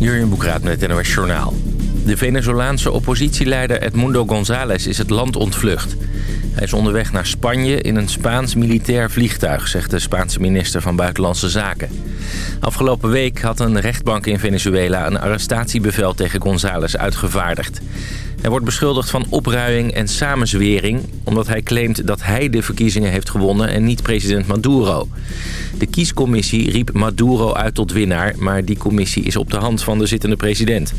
Jurjen Boekraat met het NOS Journaal. De Venezolaanse oppositieleider Edmundo González is het land ontvlucht. Hij is onderweg naar Spanje in een Spaans militair vliegtuig... zegt de Spaanse minister van Buitenlandse Zaken. Afgelopen week had een rechtbank in Venezuela... een arrestatiebevel tegen González uitgevaardigd. Hij wordt beschuldigd van opruiing en samenzwering... omdat hij claimt dat hij de verkiezingen heeft gewonnen en niet president Maduro. De kiescommissie riep Maduro uit tot winnaar... maar die commissie is op de hand van de zittende president.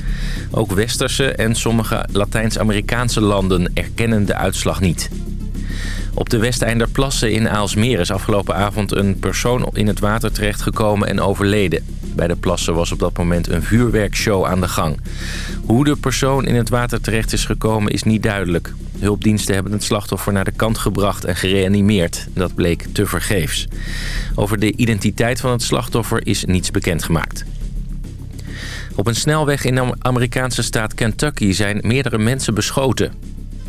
Ook westerse en sommige Latijns-Amerikaanse landen erkennen de uitslag niet. Op de Westeinderplassen in Aalsmeer is afgelopen avond een persoon in het water terechtgekomen en overleden. Bij de plassen was op dat moment een vuurwerkshow aan de gang. Hoe de persoon in het water terecht is gekomen is niet duidelijk. Hulpdiensten hebben het slachtoffer naar de kant gebracht en gereanimeerd. Dat bleek te vergeefs. Over de identiteit van het slachtoffer is niets bekendgemaakt. Op een snelweg in de Amerikaanse staat Kentucky zijn meerdere mensen beschoten.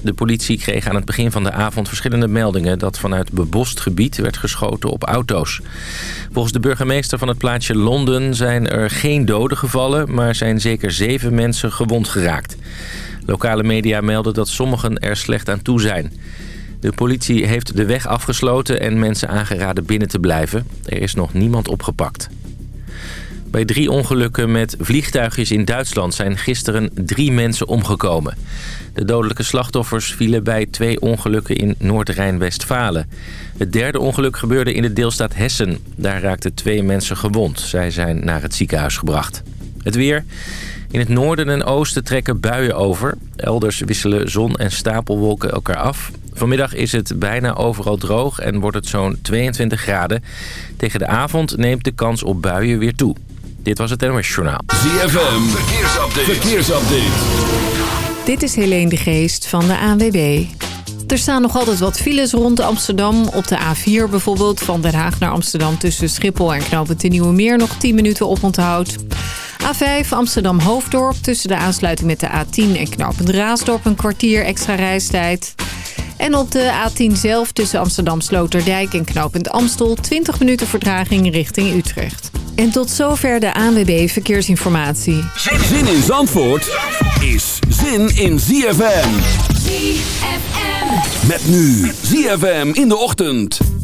De politie kreeg aan het begin van de avond verschillende meldingen... dat vanuit bebost gebied werd geschoten op auto's. Volgens de burgemeester van het plaatsje Londen zijn er geen doden gevallen... maar zijn zeker zeven mensen gewond geraakt. Lokale media melden dat sommigen er slecht aan toe zijn. De politie heeft de weg afgesloten en mensen aangeraden binnen te blijven. Er is nog niemand opgepakt. Bij drie ongelukken met vliegtuigjes in Duitsland zijn gisteren drie mensen omgekomen. De dodelijke slachtoffers vielen bij twee ongelukken in Noord-Rijn-Westfalen. Het derde ongeluk gebeurde in de deelstaat Hessen. Daar raakten twee mensen gewond. Zij zijn naar het ziekenhuis gebracht. Het weer. In het noorden en oosten trekken buien over. Elders wisselen zon en stapelwolken elkaar af. Vanmiddag is het bijna overal droog en wordt het zo'n 22 graden. Tegen de avond neemt de kans op buien weer toe. Dit was het NOS Journaal. ZFM, verkeersupdate. verkeersupdate. Dit is Helene de Geest van de ANWB. Er staan nog altijd wat files rond Amsterdam. Op de A4 bijvoorbeeld, van Den Haag naar Amsterdam... tussen Schiphol en Knoopend de Nieuwe Meer nog 10 minuten op onthoud. A5 Amsterdam-Hoofddorp tussen de aansluiting met de A10 en Knoopend Raasdorp... een kwartier extra reistijd. En op de A10 zelf tussen Amsterdam-Sloterdijk en Knoopend Amstel... 20 minuten vertraging richting Utrecht. En tot zover de ANWB Verkeersinformatie. Zin in Zandvoort is zin in ZFM. ZFM. Met nu ZFM in de ochtend.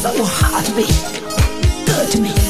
so hard to be good to me.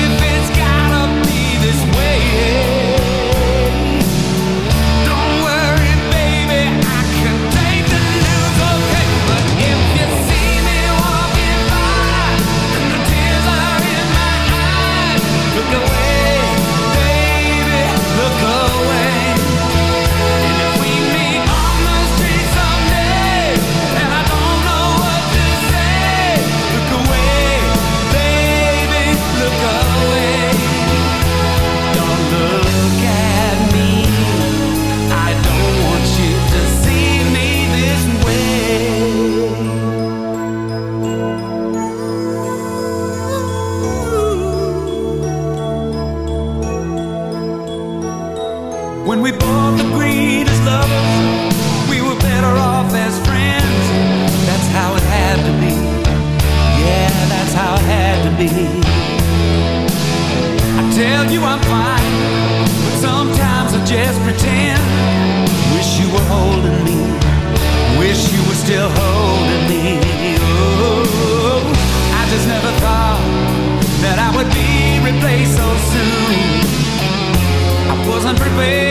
still holding me. Oh, I just never thought that I would be replaced so soon. I wasn't prepared.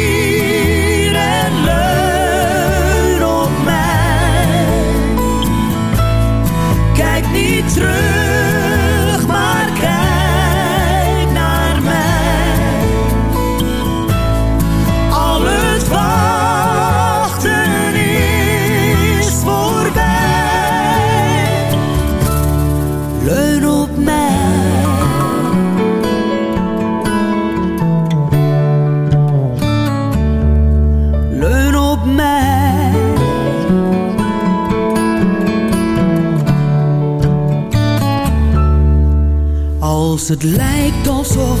Het lijkt alsof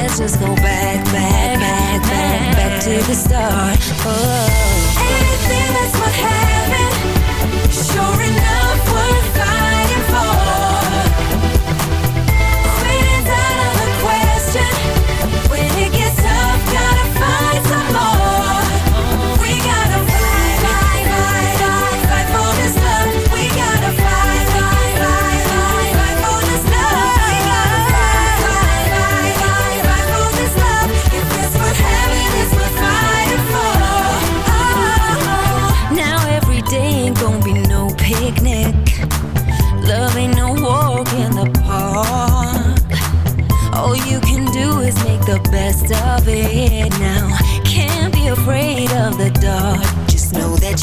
let's just go back, back, back, back, back to the start. Oh. Anything that's what happened—sure enough, worth fighting for.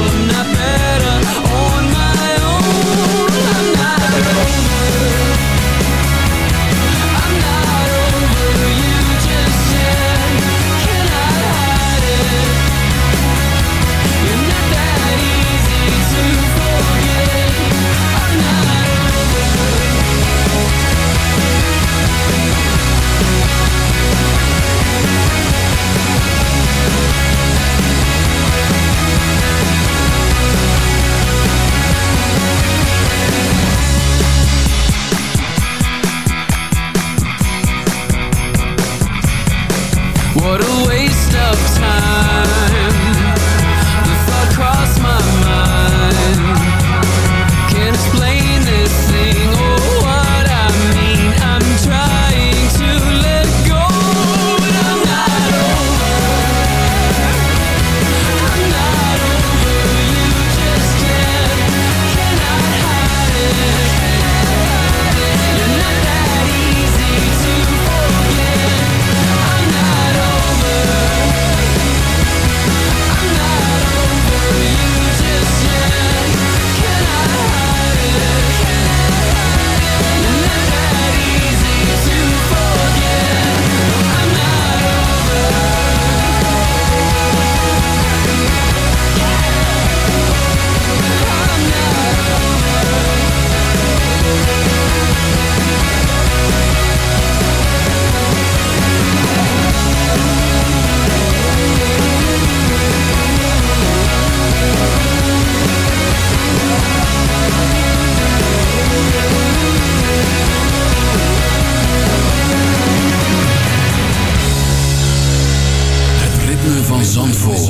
nothing Zandvoort.